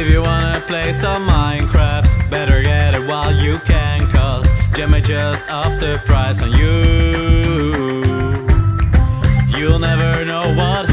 If you wanna play some Minecraft, better get it while you can, cause Jemmy just upped the price on you. You'll never know what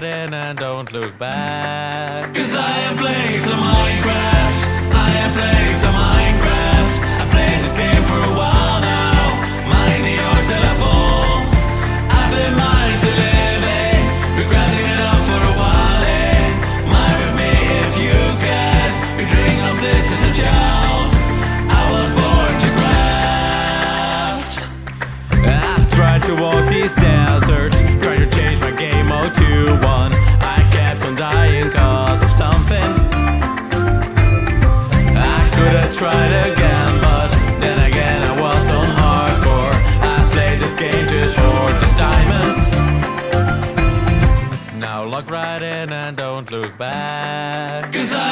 riding and don't look back. Cause I am playing some Minecraft. I am playing some Minecraft. I've played this game for a while now. Mine your telephone. I've been mining to live in. Regretting it all for a while. Eh? Mine with me if you can. We dream of this as a child. I was born to craft. I've tried to walk these stairs. tried again, but then again I was on hardcore. I've played this game just for the diamonds. Now lock right in and don't look back. Cause I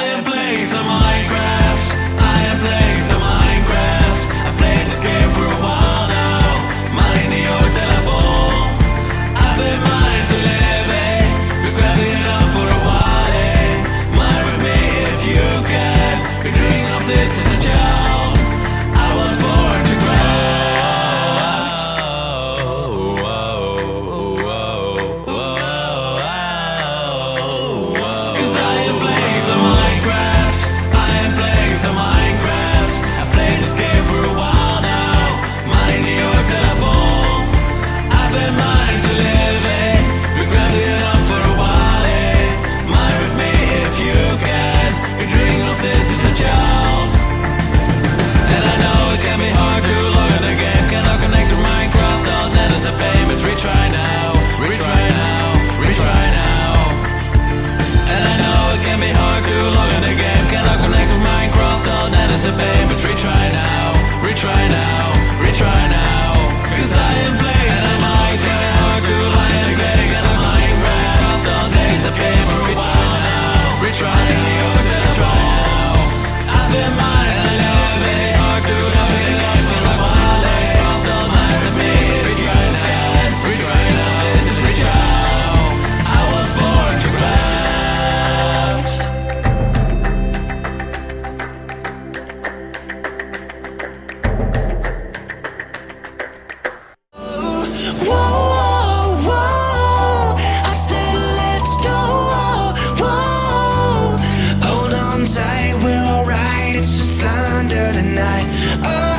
night. Oh.